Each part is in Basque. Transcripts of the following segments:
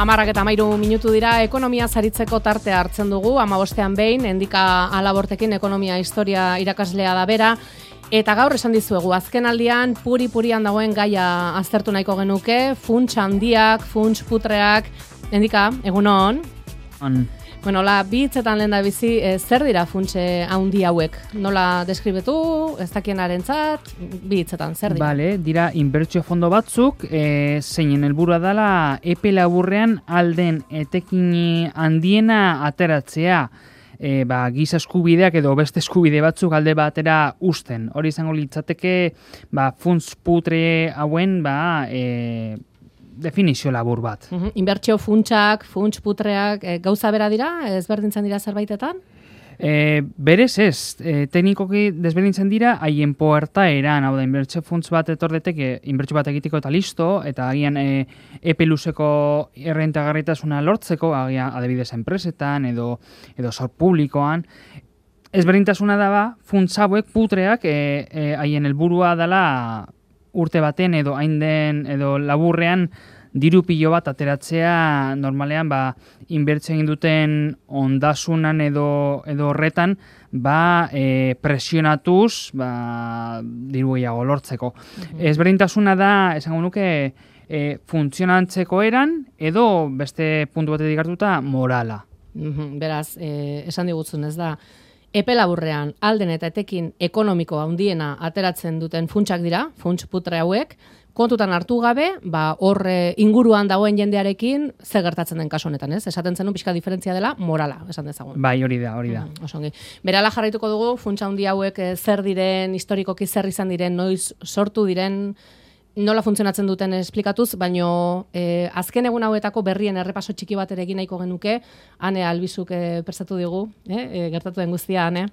Amarrak eta mairu minutu dira ekonomia zaritzeko tartea hartzen dugu, amabostean behin, endika alabortekin ekonomia historia irakaslea da bera, Eta gaur esan dizuegu, azken aldian puri-purian dagoen gaia aztertu nahiko genuke, funts handiak, funts putreak, endika, egun hon? On. Bueno, la bitzetan lehen da bizi, e, zer dira funtse handi hauek? Nola deskribetu, ez dakien arentzat, bitzetan, zer dira? Bale, dira inbertsio fondo batzuk, e, zeinen helburua dela epe laburrean alden etekin handiena ateratzea e, ba, giza eskubideak edo beste eskubide batzuk alde batera usten. Hori izango litzateke ba, funts putre hauen ba, e, definizio labur bat. Uh Inbertsio funtsak, funts putreak, e, gauza bera dira, ezberdintzen dira zerbaitetan? E, berez ez, e, teknikoki desberdintzen dira, haien poerta eran, hau da, inbertxe funtz bat etordeteke, inbertxe bat egiteko eta listo, eta agian e, epe luzeko errentagarritasuna lortzeko, agian adibidez enpresetan edo, edo sor publikoan, ezberdintasuna da ba, funtz hauek putreak e, e, haien helburua dela urte baten edo hain den edo laburrean diru pilo bat ateratzea normalean ba inbertze egin duten ondasunan edo edo horretan ba e, presionatuz ba diru gehiago lortzeko. Mm Ezberdintasuna da esango nuke e, funtzionantzeko eran edo beste puntu batetik hartuta morala. Mm Beraz, e, esan digutzun ez da Epe laburrean, alden eta etekin ekonomiko handiena ateratzen duten funtsak dira, funts putre hauek, kontutan hartu gabe, ba, hor inguruan dagoen jendearekin ze gertatzen den kasu honetan, ez? Esaten zenun pixka diferentzia dela morala, esan dezagun. Bai, hori da, hori da. Mm, osongi. Berala jarraituko dugu, funtsa handi hauek eh, zer diren, historikoki zer izan diren, noiz sortu diren, nola funtzionatzen duten esplikatuz, baino e, azken egun hauetako berrien errepaso txiki bat ere egin nahiko genuke, ane albizuk e, prestatu digu, e, e, gertatu den guztia, ane?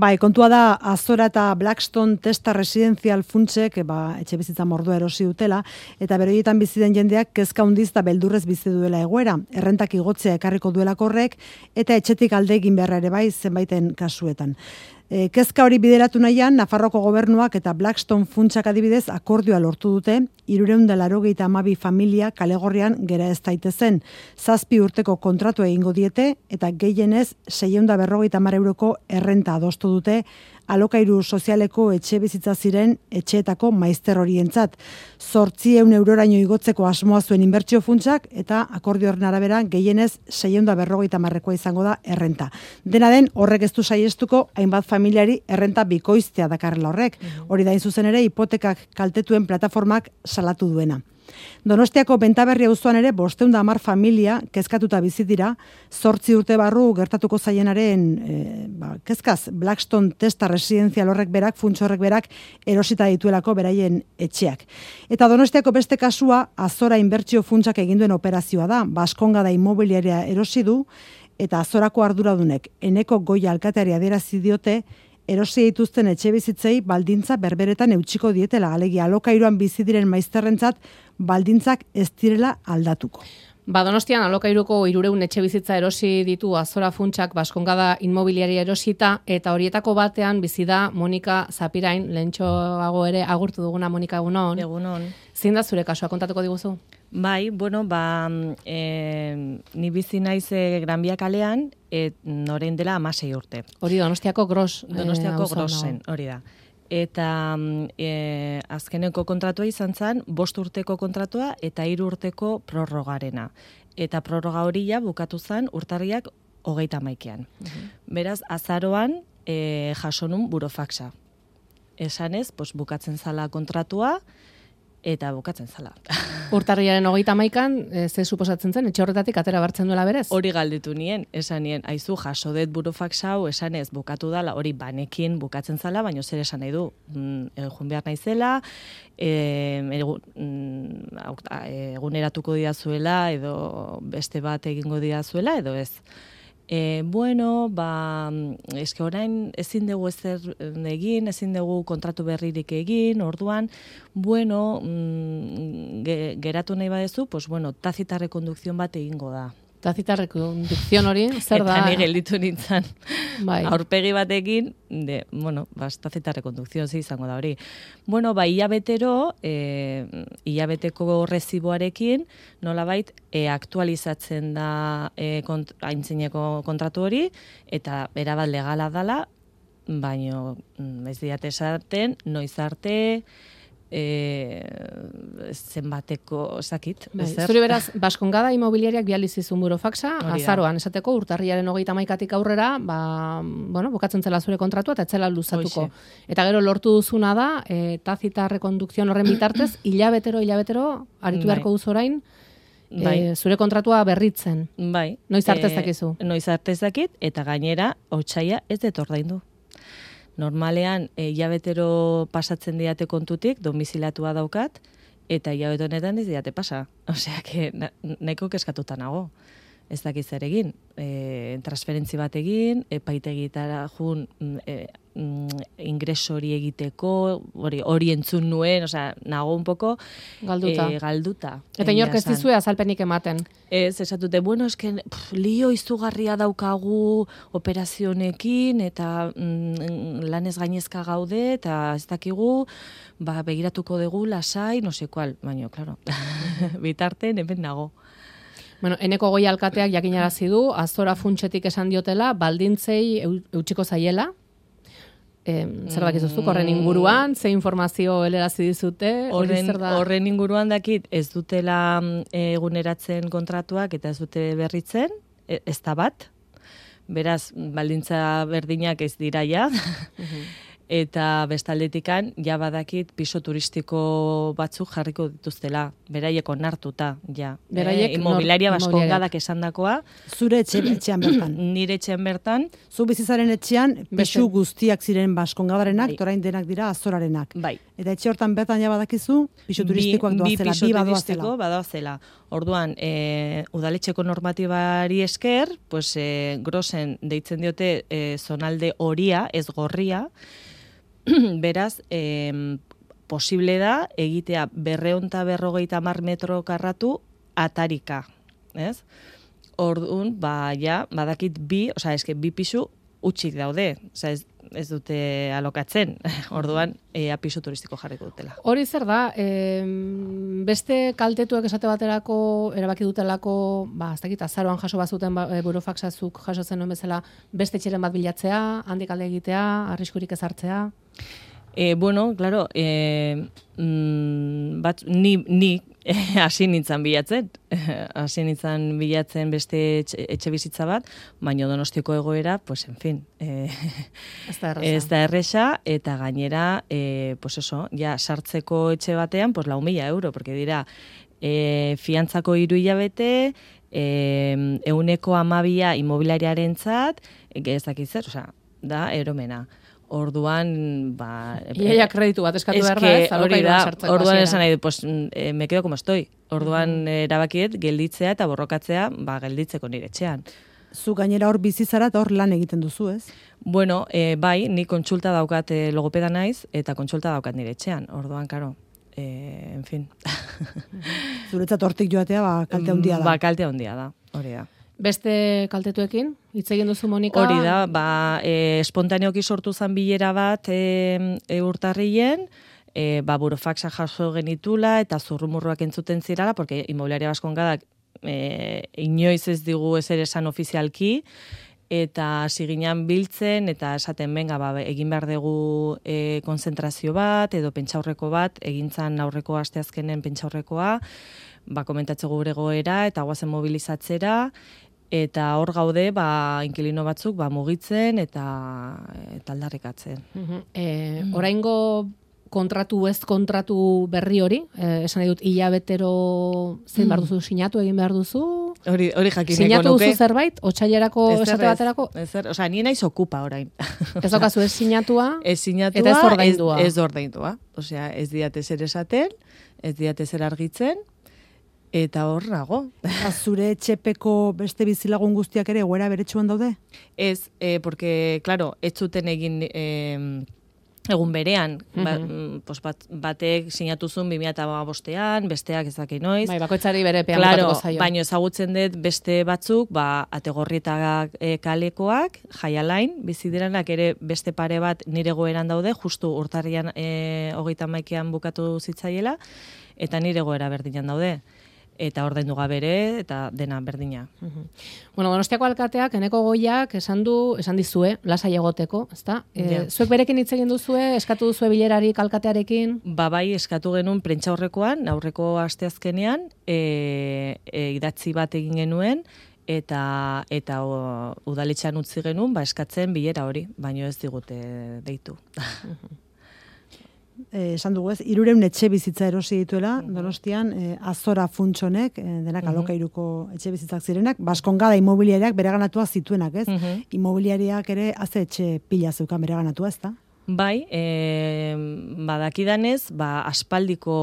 Bai, kontua da, Azora eta Blackstone testa residenzial funtsek, ba, etxe bizitza mordua erosi dutela, eta beroietan bizi den jendeak kezka hundiz da beldurrez bizi duela egoera, errentak igotzea ekarriko duela korrek, eta etxetik alde egin beharra ere bai zenbaiten kasuetan. E, kezka hori bideratu nahian, Nafarroko gobernuak eta Blackstone funtsak adibidez akordioa lortu dute, irureun da larogeita amabi familia kalegorrian gera ez daitezen. Zazpi urteko kontratu egingo diete eta gehienez seieunda berrogeita euroko errenta adostu dute alokairu sozialeko etxe bizitza ziren etxeetako maizter horientzat. Zortzi eun euroraino igotzeko asmoa zuen inbertsio funtsak eta akordio horren arabera gehienez seieunda berrogeita marrekoa izango da errenta. Dena den horrek ez du saiestuko hainbat familiari errenta bikoiztea dakarrela horrek. Mhm. Hori da zuzen ere hipotekak kaltetuen plataformak salatu duena. Donostiako bentaberri auzoan ere bosteun da familia kezkatuta bizi dira, zortzi urte barru gertatuko zaienaren e, ba, kezkaz, Blackstone testa residenzial horrek berak, funtso horrek berak, erosita dituelako beraien etxeak. Eta Donostiako beste kasua, azora inbertsio funtsak eginduen operazioa da, baskonga da immobiliaria erosi du, eta azorako arduradunek, eneko goi alkateari aderazi diote, erosi dituzten etxe bizitzei baldintza berberetan eutxiko dietela, alegia alokairuan bizi diren maizterrentzat baldintzak ez direla aldatuko. Ba, donostian, alokairuko irureun etxe bizitza erosi ditu azora funtsak baskongada inmobiliari erosita, eta horietako batean bizi da Monika Zapirain, lehentxoago ere agurtu duguna Monika egunon. Egunon. Zein da zure kasua kontatuko diguzu? Bai, bueno, ba, e, ni bizi naiz e, Gran Bia kalean, et noren dela amasei urte. Hori donostiako gros. Eh, donostiako e, grosen, hori da. Eta e, azkeneko kontratua izan zen, bost urteko kontratua eta hiru urteko prorrogarena. Eta prorroga hori ja bukatu zen urtarriak hogeita maikean. Mhm. Beraz, azaroan e, jasonun burofaxa. Esanez, pos, bukatzen zala kontratua, eta bukatzen zala. Urtarriaren hogeita maikan, e, ze suposatzen zen, etxe horretatik atera bartzen duela berez? Hori galditu nien, esan nien, aizu jaso det burofax hau, esan ez, bukatu dala, hori banekin bukatzen zala, baina zer esan nahi du, mm, egun behar naizela, e, eguneratuko diazuela, edo beste bat egingo diazuela, edo ez e, bueno, ba, eske orain ezin dugu ezer egin, ezin dugu kontratu berririk egin, orduan, bueno, mm, geratu nahi badezu, pues bueno, tazita rekondukzion bat egingo da. Tazita rekondukzion hori, zer da? Eta ni gelditu nintzen Bai. aurpegi batekin, de, bueno, bas, tazita rekondukzion zi izango da hori. Bueno, ba, hilabetero, e, hilabeteko reziboarekin, nolabait, e, aktualizatzen da e, kont, aintzineko kontratu hori, eta erabat legala dala, baino mm, ez diate esaten, noiz arte, e, zenbateko, esakit, Bai, zuri beraz, Baskongada imobiliariak bializizun burofaxa, azaroan esateko urtarriaren hogeita maikatik aurrera, ba, bueno, bukatzen zela zure kontratua eta etzela luzatuko. Hoxe. Eta gero lortu duzuna da, e, tazita rekondukzion horren bitartez, hilabetero, hilabetero, aritu Bai. beharko duzu orain, Bai. e, zure kontratua berritzen. Bai. Noiz arte ez Eh, dakizu? Noiz arte ez dakit, eta gainera, otsaia ez dut ordaindu. Normalean, e, hilabetero pasatzen diate kontutik, domizilatua daukat, eta hilabete honetan ez diate pasa. Osea, que na, nahiko keskatuta nago. Ez dakiz zer egin. E, transferentzi bat egin, epaitegitara jun e, mm, ingreso hori egiteko, hori, hori entzun nuen, osea, nago un poco Galduta. eh, galduta. Eta inork ez dizue azalpenik ematen. Ez, esatute, bueno, esken, pff, lio izugarria daukagu operazionekin, eta mm, lanez gainezka gaude, eta ez dakigu, ba, begiratuko dugu lasai, no sé kual, baina, claro, bitarten hemen nago. Bueno, eneko goi alkateak jakinarazi du, azora funtsetik esan diotela, baldintzei eu- eutxiko zaiela, Zer dakizuzuk horren inguruan, ze informazio helerazi dizute, Horren, horren inguruan dakit, ez dutela mm, eguneratzen kontratuak eta ez dute berritzen, e- ez da bat, beraz, baldintza berdinak ez dira ja, eta bestaldetikan ja badakit piso turistiko batzuk jarriko dituztela, beraiek onartuta, ja. Beraiek Eh, immobiliaria baskongadak esandakoa, Zure etxe, etxean bertan. nire etxean bertan, Zu bizizaren etxean, pisu guztiak ziren baskongadarenak, Bai. torain denak dira azorarenak. bai, Eta etxe hortan bertan ja badakizu, pisu turistikoak bi, doazela, piso bi turistiko badoazela. badoazela. Orduan, e, udaletxeko normatibari esker, pues, e, grosen deitzen diote e, zonalde horia, ez gorria, beraz, e, posible da egitea berreonta berrogeita mar metro karratu atarika, ez? Orduan, ba, ja, badakit bi, osea, eske bi pisu utxik daude, osea, ez, ez dute alokatzen, orduan, ea pisu turistiko jarriko dutela. Hori zer da, e, beste kaltetuek esate baterako erabaki dutelako, ba, ez dakit, azaroan jaso bazuten ba, e, burofaxazuk jaso zen bezala, beste txeren bat bilatzea, handik alde egitea, arriskurik ez hartzea. E, bueno, claro, e, mm, bat, ni, ni hasi nintzen bilatzen, hasi nintzen bilatzen beste etxe, etxe bizitza bat, baina donostiko egoera, pues, en fin, e, Ez da erraza. ez da erresa, eta gainera, e, pues eso, ja, sartzeko etxe batean, pues, lau mila euro, porque dira, e, fiantzako hiru hilabete, e, euneko amabia imobiliariaren zat, ez dakit zer, osea, da, eromena. Orduan, ba... Iaia kreditu bat eskatu behar da, ez, hori da, orduan esan nahi pues, eh, me quedo como estoy. Orduan mm. erabakiet gelditzea eta borrokatzea, ba, gelditzeko nire etxean. Zu gainera hor bizizara eta hor lan egiten duzu, ez? Bueno, e, bai, ni kontsulta daukat e, logopeda naiz, eta kontsulta daukat nire etxean. Orduan, karo, e, en fin. Zuretzat hortik joatea, ba, kalte handia da. Ba, kalte handia da, hori da. Beste kaltetuekin, hitz egin duzu Monika? Hori da, ba, e, espontaneoki sortu zen bilera bat e, e, urtarrien, e, ba, burofaxa jaso genitula eta zurrumurruak entzuten zirala, porque inmobiliaria baskongadak e, inoiz ez digu ezer esan ofizialki, eta hasi ginen biltzen, eta esaten benga, ba, egin behar dugu e, konzentrazio bat, edo pentsaurreko bat, egintzan aurreko asteazkenen pentsaurrekoa, ba, komentatze gure goera, eta guazen mobilizatzera, eta hor gaude, ba, inkilino batzuk, ba, mugitzen, eta, eta aldarrikatzen. E, oraingo kontratu ez kontratu berri hori, e, esan nahi dut hilabetero zein behar duzu sinatu egin behar duzu, Hori, hori jakineko sinatu nuke. duzu zerbait, otsailerako esate ez, baterako, ezer, osea, ni naiz okupa orain. ez daukazu ez sinatua, ez sinatua, Eta ez ordaindua. Ez, ez ordaindua. Osea, ez diate zer esaten, ez diate zer argitzen, eta hor nago. Zure etxepeko beste bizilagun guztiak ere egoera beretsuan daude? Ez, eh, porque, claro, ez zuten egin eh, egun berean, ba, Mhm. mm, pos bat, batek sinatu zuen 2005ean, besteak ezaki noiz. Bai, bakoitzari bere pean Claro, zaio. baino ezagutzen dut beste batzuk, ba, ategorrietak e, kalekoak, jaialain, bizidiranak ere beste pare bat nire goeran daude, justu urtarrian e, hogeita maikean bukatu zitzaiela, eta nire goera berdinan daude. Eta ordaindu gabe ere, eta dena berdina. Mhm. Bueno, Donostiako alkateak eneko goiak esan du, esan dizue, lasai egoteko, ezta? E, Ja. Zuek berekin hitz egin duzue, eskatu duzue bilerarik alkatearekin? Ba bai, eskatu genuen prentsa horrekoan, aurreko asteazkenean, e, e, idatzi bat egin genuen, eta eta o, udaletxean utzi genuen, ba eskatzen bilera hori, baino ez digute deitu. Eh, esan dugu ez, irureun etxe bizitza erosi dituela, donostian, eh, azora funtsonek, eh, denak alokairuko etxe bizitzak zirenak, baskongada imobiliariak bereganatuak zituenak, ez? Mhm. Imobiliariak ere haze etxe pila zeukan bereganatua, ez da? Bai, e, badakidanez, ba, aspaldiko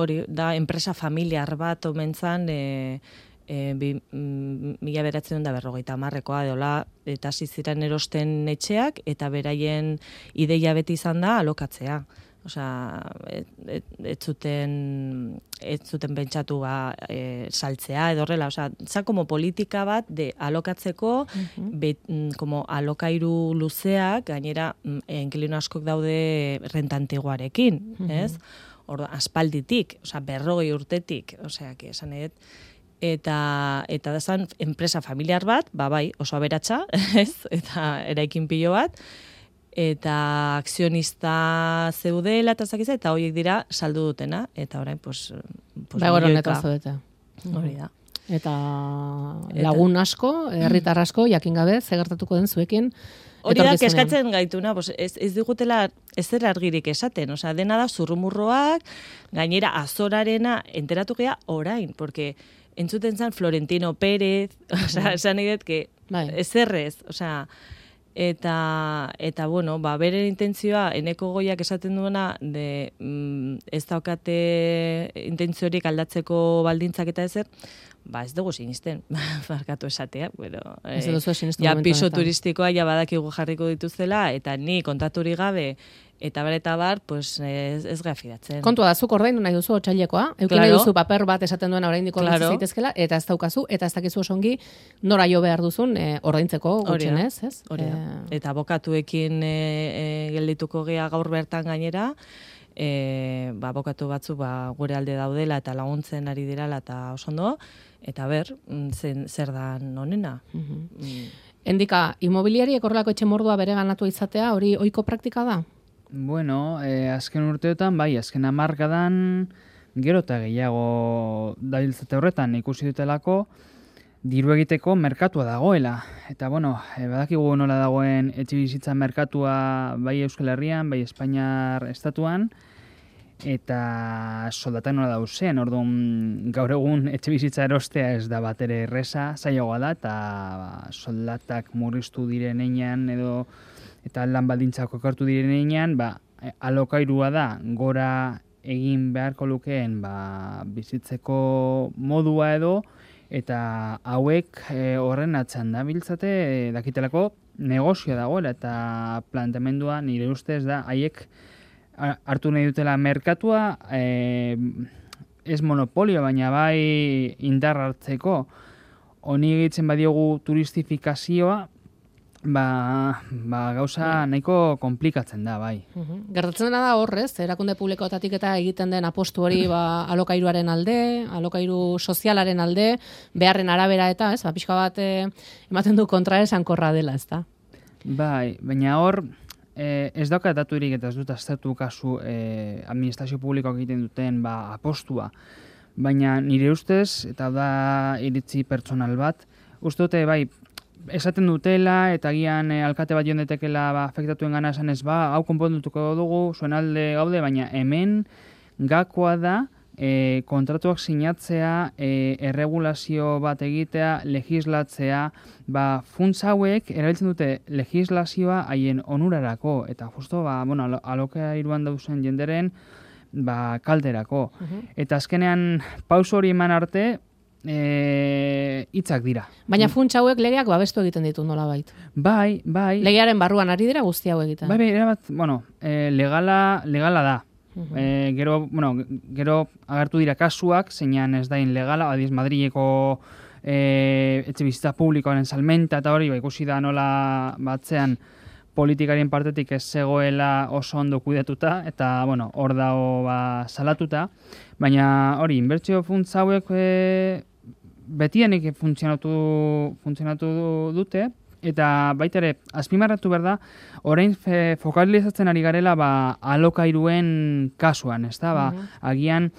hori da enpresa familiar bat omentzan, e, e, bi, mm, mila beratzen da berrogeita marrekoa edola, eta ziren erosten etxeak, eta beraien ideia beti izan da alokatzea. Osea, ez, ez, ez zuten ez zuten pentsatu ba, e, saltzea edo horrela, osea, za como politika bat de alokatzeko mm, como alokairu luzeak, gainera mm, enkilino askok daude rentantiguarekin, ez? Orda, aspalditik, osea, berrogei urtetik, osea, que esan edet, eta eta da enpresa familiar bat, ba bai, oso aberatsa, ez? Eta eraikin pilo bat, eta akzionista zeudela eta zakiza, eta horiek dira saldu dutena, eta orain, pues, pues Bai, gero milioika. Hori da. Eta lagun asko, herritar asko, jakin gabe, ze gertatuko den zuekin. Hori da, keskatzen gaituna, pues ez, ez digutela ez zer argirik esaten, osea, dena da zurrumurroak, gainera azorarena enteratu gea orain, porque entzuten zan Florentino Pérez, osea, esan nahi dut, que Bai. ez errez, osea, eta, eta bueno, ba, beren intentzioa, eneko goiak esaten duena, de, mm, ez daukate intentziorik aldatzeko baldintzak eta ezer, ba ez dugu sinisten, barkatu esatea, pero, Ez duzu sinestu ja piso honetan. turistikoa ja badakigu jarriko dituztela, eta ni kontaturik gabe, eta bar eta bar, pues ez, ez gea fidatzen. Kontua da, zuk ordaindu nahi duzu otsailekoa, eukin nahi Claro. duzu paper bat esaten duena oraindik ordaintze Claro. zaitezkela, eta ez daukazu, eta ez dakizu osongi nora jo behar duzun e, ordaintzeko gutxienez, ez? Hori. Eh, Eta abokatuekin e, e, geldituko gea gaur bertan gainera, e, ba, abokatu batzu ba, gure alde daudela eta laguntzen ari dirala eta oso ondo, eta ber, mm, zen, zer da onena. mhm. Mm. Endika, imobiliariek horrelako etxe mordua bere ganatu izatea, hori ohiko praktika da? Bueno, eh, azken urteotan, bai, azken amarkadan gero eta gehiago dabiltzate horretan ikusi dutelako diru egiteko merkatua dagoela. Eta bueno, eh, badakigu nola dagoen etxe bizitza merkatua bai Euskal Herrian, bai Espainiar estatuan, eta soldatak nola dauzen, orduan gaur egun etxe bizitza erostea ez da bat ere erresa, zailagoa da, eta ba, soldatak murriztu direnean edo eta lan baldintzak okartu direnean, ba, e, alokairua da gora egin beharko lukeen ba, bizitzeko modua edo, eta hauek e, horren atzean da biltzate e, dakitelako negozioa dagoela eta planteamendua nire ustez da haiek hartu nahi dutela merkatua e, ez monopolio baina bai indar hartzeko honi egitzen badiogu turistifikazioa ba, ba gauza nahiko komplikatzen da bai. Mhm. Gertatzen dena da horrez, erakunde publikoetatik eta egiten den apostu hori ba, alokairuaren alde, alokairu sozialaren alde, beharren arabera eta, ez, ba, pixka bat eh, ematen du kontra esankorra dela, ez da? Bai, baina hor eh, ez dauka daturik eta ez dut aztertu kasu eh, administrazio publikoak egiten duten ba, apostua. Baina nire ustez, eta da iritzi pertsonal bat, uste dute bai, esaten dutela eta agian eh, alkate bat joan detekela ba, afektatuen gana esan ez ba, hau konpondutuko dugu, zuen alde gaude, baina hemen gakoa da e, kontratuak sinatzea, e, erregulazio bat egitea, legislatzea, ba, funtz hauek erabiltzen dute legislazioa haien onurarako, eta justo, ba, bueno, alo- alokairuan dauzen jenderen, ba, kalderako. Eta azkenean, pauso hori eman arte, e, hitzak dira. Baina funtsa hauek legeak babestu egiten ditu nolabait. Bai, bai. Legearen barruan ari dira guzti hau egiten. Bai, bai, erabat, bueno, e, legala, legala da. E, gero, bueno, gero agertu dira kasuak, zeinan ez dain legala, adiz Madrileko e, etxe bizitza publikoaren salmenta eta hori, ba, ikusi da nola batzean politikarien partetik ez zegoela oso ondo kudeatuta, eta, bueno, hor dago ba, salatuta, baina hori, inbertsio funtza hauek e, betienik funtzionatu, funtzionatu dute, eta baita ere, azpimarratu behar da, orain fe, fokalizatzen ari garela ba, alokairuen kasuan, ez da, ba, agian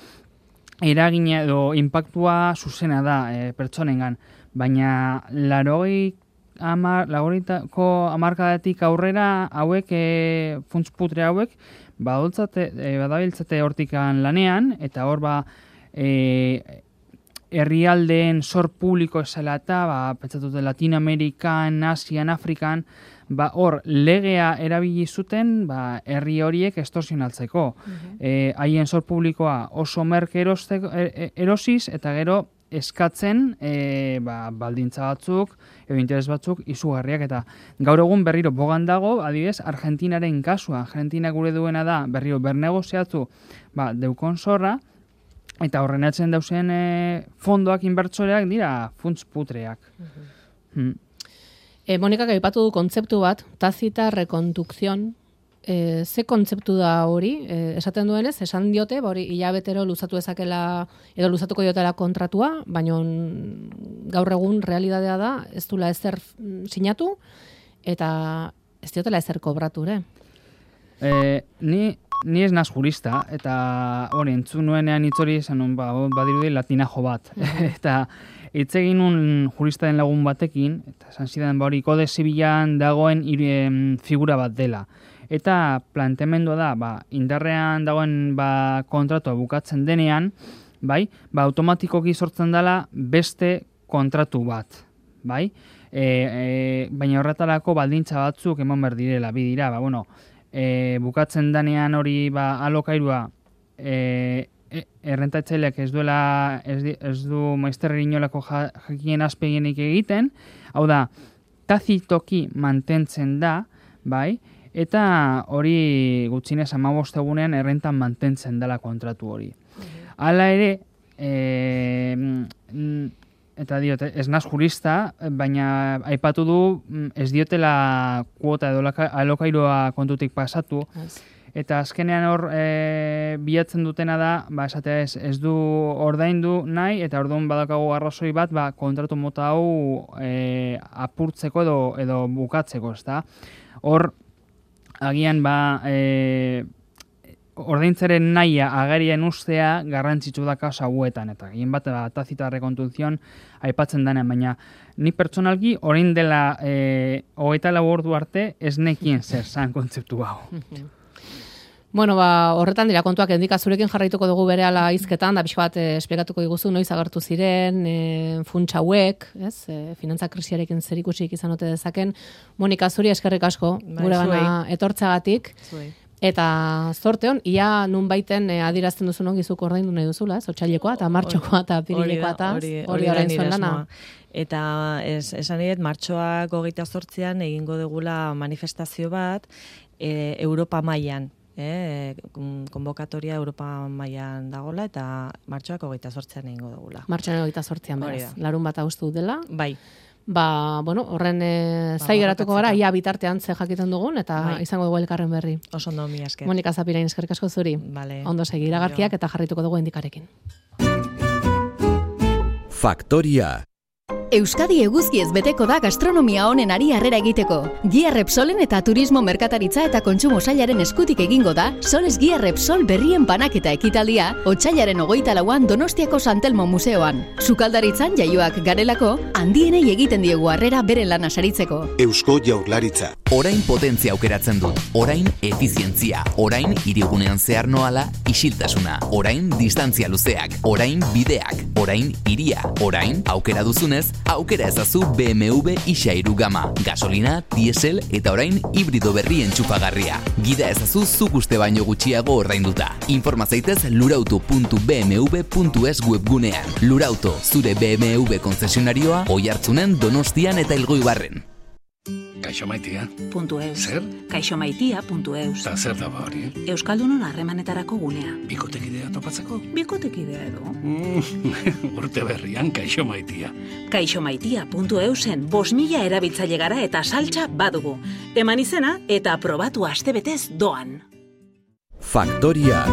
eragina edo impactua zuzena da e, pertsonengan, baina larogei amar, lagoritako amarkadatik aurrera hauek, e, funtzputre hauek, badultzate, e, badabiltzate hortikan lanean, eta hor ba, e, herrialdeen sor publiko esela eta, ba, pentsatute Latinoamerikan, Asian, Afrikan, ba, hor, legea erabili zuten, ba, herri horiek estorsionaltzeko. Eh, haien sor publikoa oso merke erosteko, e- e- erosiz, eta gero eskatzen e, ba, baldintza batzuk, edo interes batzuk, izugarriak, eta gaur egun berriro bogan dago, adibidez, Argentinaren kasua. Argentina gure duena da, berriro bernegoziatu, ba, deukon zorra, eta horren atzen dauzen e, fondoak inbertsoreak dira funts putreak. Hmm. E, Monikak aipatu du kontzeptu bat, tazita rekontukzion, e, ze kontzeptu da hori, e, esaten duenez, esan diote, ba hori hilabetero luzatu ezakela, edo luzatuko diotela kontratua, baina gaur egun realidadea da, ez dula ezer sinatu, eta ez diotela ezer kobratu, ere. E, ni, ni ez naz jurista, eta hori, entzun nuenean hitzori esan nun, ba, badirudi latinajo bat. eta hitz egin nun juristaren lagun batekin, eta esan zidan, ba, hori, kode zibilan dagoen iri, figura bat dela. Eta planteamendua da, ba, indarrean dagoen ba, kontratua bukatzen denean, bai, ba, automatikoki sortzen dela beste kontratu bat, bai? E, e, baina horretarako baldintza batzuk eman behar direla, bi dira, ba, bueno, e, bukatzen danean hori ba, alokairua e, e, errentatzaileak ez duela ez, di- ez du maizterri inolako ja, jakien azpegienik egiten, hau da, tazitoki mantentzen da, bai, eta hori gutxinez amabost egunean errentan mantentzen dela kontratu hori. Hala ere, e, eta diot, ez naz jurista, baina aipatu du mm, ez diotela kuota edo alokairoa kontutik pasatu, Eta azkenean hor e, bilatzen dutena da, ba, esatea ez, ez du ordaindu nahi, eta orduan badakagu arrazoi bat, ba, kontratu mota hau e, apurtzeko edo, edo bukatzeko, ezta? Hor, agian, ba, e, ordaintzaren nahia agerien ustea garrantzitsu da kasu hauetan, eta gehien bat, ba, tazita rekontunzion aipatzen denean, baina ni pertsonalki orain dela e, hogeita lau ordu arte ez nekien zer zan kontzeptu hau. Bueno, ba, horretan dira kontuak endika zurekin jarraituko dugu berehala hizketan, da pixka bat eh, esplikatuko diguzu noiz agertu ziren, e, funtsa hauek, ez, e, finantza krisiarekin zerikusik izan ote dezaken. Monika, zuri eskerrik asko, Bai, gure gana zuei. etortzagatik. Zuei. Eta zorte hon, ia nun baiten e, adirazten duzu non gizuk ordaindu nahi duzula, ez? Otsailekoa eta martxokoa eta pirilekoa eta hori, orain nire zuen lana. Eta es, esan diet, martxoak hogeita zortzian egingo degula manifestazio bat e, Europa mailan. E, konbokatoria Europa mailan dagola eta martxoak hogeita zortzian egingo degula. Martxoaren hogeita sortzian Hori beraz. Larun bat haustu dela. Bai, Ba, bueno, horren e, Ba, zai geratuko gara, ia bitartean ze jakiten dugun, eta Bai. izango dugu elkarren berri. oso ondo mi esker. Monika Zapirain eskerrik asko zuri. Vale. Ondo segi iragarkiak eta jarrituko dugu indikarekin. Faktoria. Euskadi eguzkiez beteko da gastronomia honen ari harrera egiteko. Gia Repsolen eta Turismo Merkataritza eta Kontsumo Sailaren eskutik egingo da, Soles Gia Repsol berrien banaketa ekitaldia, otsailaren hogeita lauan Donostiako Santelmo Museoan. Sukaldaritzan jaioak garelako, handienei egiten diegu harrera beren lana saritzeko. Eusko Jaurlaritza. Orain potentzia aukeratzen dut, orain efizientzia, orain irigunean zehar noala isiltasuna, orain distantzia luzeak, orain bideak, orain iria, orain aukera duzunez, aukera ezazu BMW isairu gama, gasolina, diesel eta orain hibrido berri entxufagarria. Gida ezazu zuk uste baino gutxiago ordainduta. Informa zaitez lurauto.bmw.es webgunean. Lurauto, zure BMW konzesionarioa, oi hartzunen donostian eta ilgoibarren. Kaixo maitia. Puntu eus. Zer? Kaixo maitia, puntu eus. Ta zer da ba hori? Euskaldunon harremanetarako gunea. Bikotekidea topatzeko? Bikotekidea edo. Mm, urte berrian kaixo maitia. Kaixo maitia, puntu eusen, bos mila erabiltzaile gara eta saltza badugu. Eman izena eta aprobatu astebetez doan. Faktoria.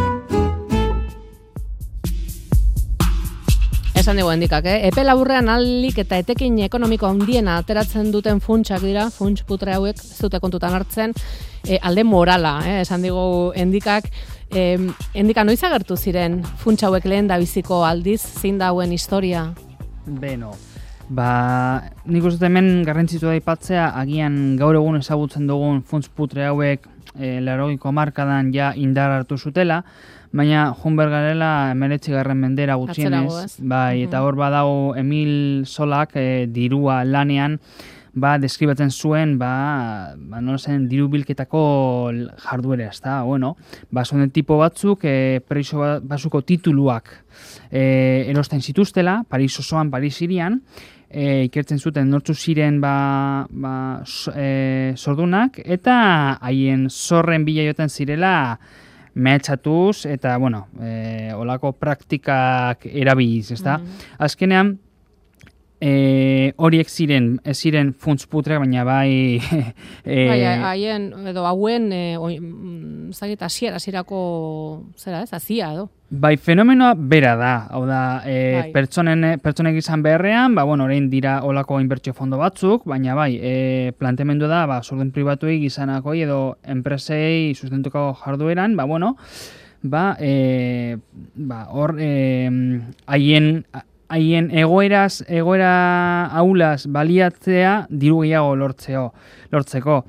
Esan dugu hendikak, eh? Epe laburrean aldik eta etekin ekonomiko handiena ateratzen duten funtsak dira, funts putre hauek, ez dute kontutan hartzen, e, alde morala, eh? esan dugu hendikak, e, hendika noiz agertu ziren funts hauek lehen da biziko aldiz, zein dauen historia? Beno, ba, nik uste hemen garrantzitu da ipatzea, agian gaur egun ezagutzen dugun funts putre hauek e, larogiko markadan ja indar hartu zutela, baina Humber garela emeretzi garren mendera gutxienez, bai, eta hor badago Emil Solak e, dirua lanean, ba, deskribatzen zuen, ba, ba no zen, diru bilketako jarduera, ez da, bueno, ba, zonen tipo batzuk, e, Pariso ba- basuko tituluak e, erosten zituztela, Paris osoan, Paris irian, e, ikertzen zuten nortzu ziren ba, ba, so- e, sordunak, eta haien zorren bila joten zirela mehatxatuz, eta, bueno, e, olako praktikak erabiliz, ez da? Azkenean, e, horiek ziren, ez ziren funts putreak, baina bai... e, Bai, haien, edo hauen, e, oi, mm, ez dakit, hasiera, hasierako, zera ez, hazia, edo. Bai, fenomenoa bera da. Hau da, e, Bai. pertsonen, pertsonek izan beharrean, ba, bueno, orain dira olako inbertsio fondo batzuk, baina bai, e, planteamendu da, ba, zorden pribatuei gizanakoi edo enpresei sustentuko jardueran, ba, bueno, ba, e, ba, hor, e, haien, egoeraz, egoera aulaz baliatzea diru gehiago lortzeo, lortzeko.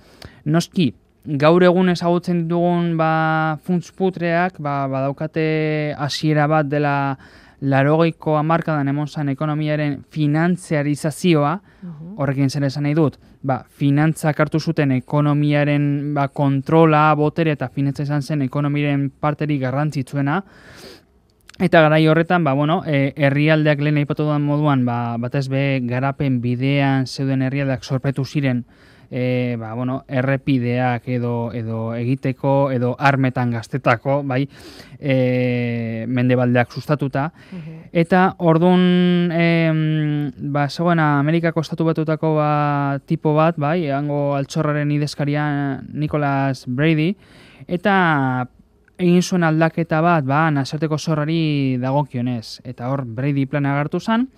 Noski, gaur egun ezagutzen ditugun ba, funts putreak ba, badaukate hasiera bat dela larogeiko hamarkadan emon zan ekonomiaren finantziarizazioa, horrekin zer esan nahi dut, ba, finantzak hartu zuten ekonomiaren ba, kontrola, botere eta finantza izan zen ekonomiaren parterik garrantzitsuena, Eta garai horretan, ba, bueno, e, herrialdeak lehen aipatu dudan moduan, ba, batez be garapen bidean zeuden herrialdeak sorpetu ziren, e, ba, bueno, errepideak edo, edo egiteko, edo armetan gaztetako, bai, e, mendebaldeak sustatuta. Eta ordun em, ba, zegoena Amerikako estatu batutako ba, tipo bat, bai, hango altxorraren idezkaria Nicholas Brady, eta egin zuen aldaketa bat, ba, nazarteko zorrari dagokionez. Eta hor, Brady plana agertu zen,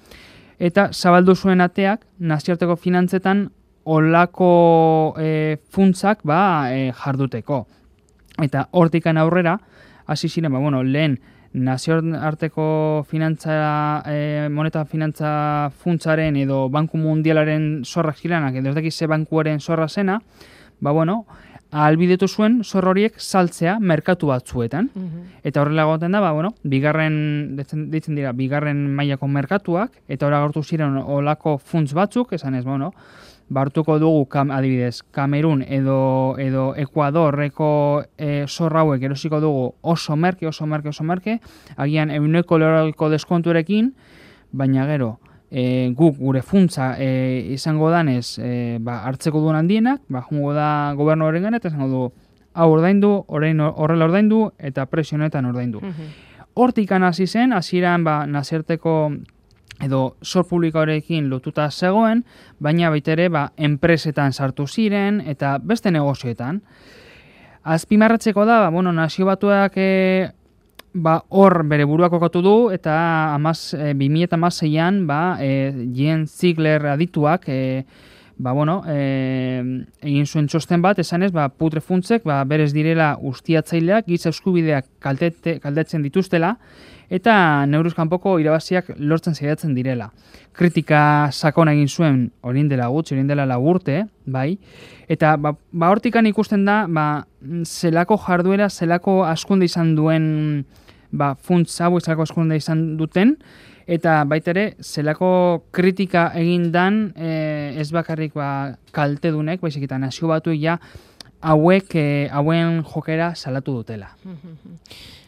eta zabaldu zuen ateak, nazioarteko finantzetan olako e, funtzak ba, e, jarduteko. Eta hortikan aurrera, hasi ziren, ba, bueno, lehen nazioarteko finantza, e, moneta finantza funtzaren edo banku mundialaren zorrak zirenak, edo ez dakiz ze bankuaren zorra zena, ba, bueno, ahalbidetu zuen zor horiek saltzea merkatu batzuetan. Eta horrela egoten da, ba, bueno, bigarren, deitzen dira, bigarren mailako merkatuak, eta horra gortu ziren olako funts batzuk, esan ez, bueno, bartuko dugu, kam, adibidez, Kamerun edo, edo Ekuadorreko e, zorra hauek erosiko dugu oso merke, oso merke, oso merke, agian euneko loroko deskonturekin, baina gero, e, guk gure funtza e, izango danez e, ba, hartzeko duen handienak, ba, jungo da gobernu horrengan eta izango du hau ordaindu, orain horrela ordaindu eta presio honetan ordaindu. Hortik hasi zen, hasieran ba, nazerteko edo zor publikoarekin lotuta zegoen, baina baita ere ba, enpresetan sartu ziren eta beste negozioetan. Azpimarratzeko da, ba, bueno, nazio batuak e, ba, hor bere burua kokatu du eta amaz, e, 2006an ba, e, Jen Ziegler adituak e, ba, bueno, e, egin zuen txosten bat, esanez, ba, putre funtzek, ba, berez direla ustiatzaileak, giza eskubideak kaltete, kaltetzen dituztela, eta neuruz kanpoko irabaziak lortzen saiatzen direla. Kritika sakona egin zuen orain dela gutxi, orain dela lagurte, bai, eta ba, ba hortikan ikusten da, ba, zelako jarduera, zelako askunde izan duen ba, funtz hau zelako askunde izan duten, eta baita ere, zelako kritika egin dan e, ez bakarrik ba, kaltedunek, baizik eta nazio batu ja, hauek, e, hauen jokera salatu dutela.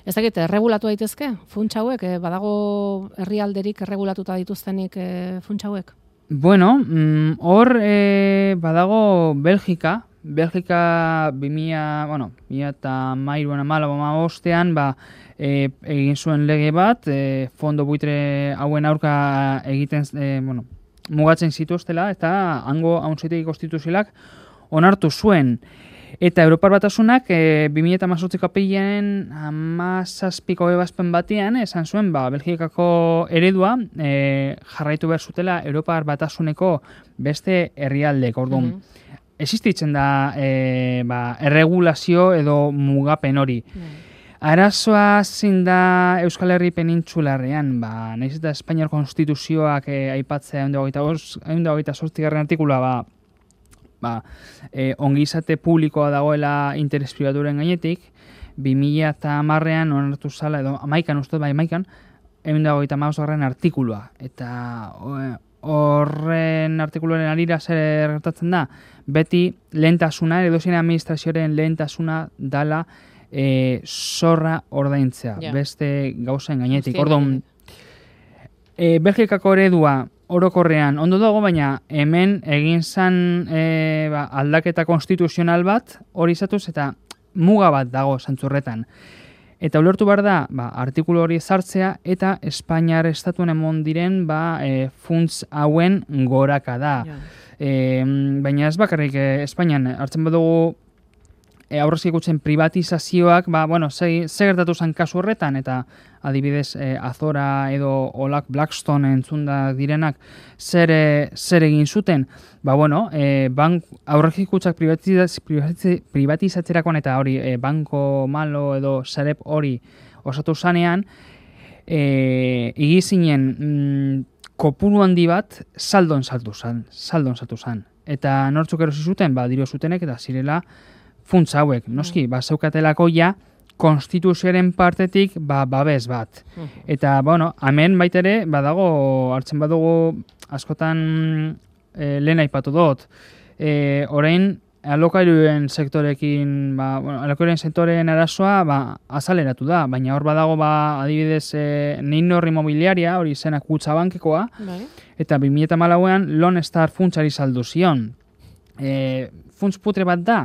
Ez dakit, erregulatu daitezke, funts hauek, eh, badago herrialderik erregulatuta dituztenik eh, funts hauek? Bueno, mm, hor eh, badago Belgika, Belgika 2000, bueno, 2013an amala bostean, ba, eh, egin zuen lege bat, eh, fondo buitre hauen aurka egiten, eh, bueno, mugatzen zituztela, eta hango hauntzitegi konstituzilak onartu zuen. Eta Europar Batasunak e, 2018ko apeilen amazazpiko ebazpen batean esan zuen ba, Belgikako eredua e, jarraitu behar zutela Europar Batasuneko beste herrialdek. Orduan, mm -hmm. Existitzen da e, ba, erregulazio edo mugapen hori. Mm. Arazoa zin da Euskal Herri penintxularrean, ba, nahiz eta Espainiar Konstituzioak e, aipatzea egun hogeita sortzigarren artikula, ba, ba, e, ongizate publikoa dagoela interes privaturen gainetik, 2000 eta marrean onartu zala, edo amaikan uste, bai amaikan, egun dago eta mausgarren artikulua. Eta horren artikuluaren arira zer gertatzen da, beti lehentasuna, edo zine administrazioaren lehentasuna dala e, zorra ordaintzea, beste gauzen gainetik. Ordon, e, Belgikako eredua orokorrean ondo dago, baina hemen egin zan e, ba, aldaketa konstituzional bat hori zatuz eta muga bat dago zantzurretan. Eta ulertu behar da, ba, artikulu hori zartzea eta Espainiar estatuen emon diren ba, e, funtz hauen goraka da. E, baina ez bakarrik e, Espainian hartzen badugu e, aurrez ikutzen privatizazioak, ba, bueno, ze, gertatu zen kasu horretan, eta adibidez e, Azora edo Olak Blackstone entzunda direnak zer, e, zer egin zuten, ba, bueno, e, bank, aurrez ikutzak privatiz, privatizatzerakoan eta hori e, banko malo edo zarep hori osatu zanean, e, igizinen mm, kopuru handi bat saldon saltu zan, saldon saltu zan. Eta nortzuk erosi zuten, ba, diru zutenek, eta zirela, funtz hauek, mm. noski, ba, zeukatelako ja, konstituzioaren partetik ba, babes bat. Mm. Eta, bueno, hemen baitere, badago, hartzen badugu, askotan e, lehen aipatu dut, e, orain, alokairuen sektorekin, ba, bueno, alokairuen sektoren arazoa, ba, azaleratu da, baina hor badago, ba, adibidez, e, nein horri mobiliaria, hori zenak kutsa bankekoa, bai. eta 2000 malauean, Lone Star funtsari saldu zion. E, funts putre bat da,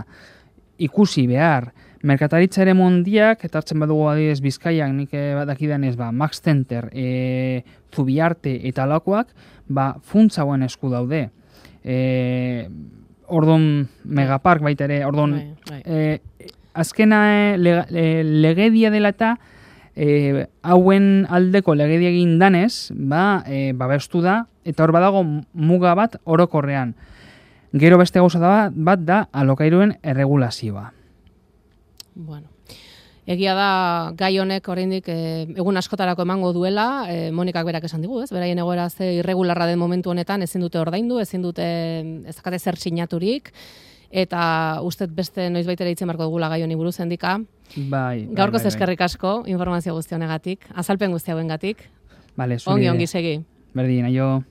ikusi behar. Merkataritza ere mondiak, eta hartzen badugu adibidez bizkaiak, nik eh, badakidan ez, ba, Max Center, e, Zubiarte eta lakoak, ba, funtzauen esku daude. E, ordon megapark baita ere, ordon, bai, bai. e, azkena legedia dela eta, e, hauen aldeko legedia egin danez, ba, e, babestu da, eta hor badago muga bat orokorrean. Gero beste gauza da bat da alokairuen erregulazioa. Bueno. Egia da gai honek oraindik e, egun askotarako emango duela, e, Monikak berak esan digu, ez? Beraien egoera ze irregularra den momentu honetan ezin dute ordaindu, ezin dute ez dakate zer sinaturik eta ustet beste noizbait ere itzen barko dugula gai honi buruz endika. Bai, bai, Gaurko bai, bai. eskerrik asko informazio guzti honegatik, azalpen guzti hauengatik. Vale, ongi ongi segi. Berdin, aio.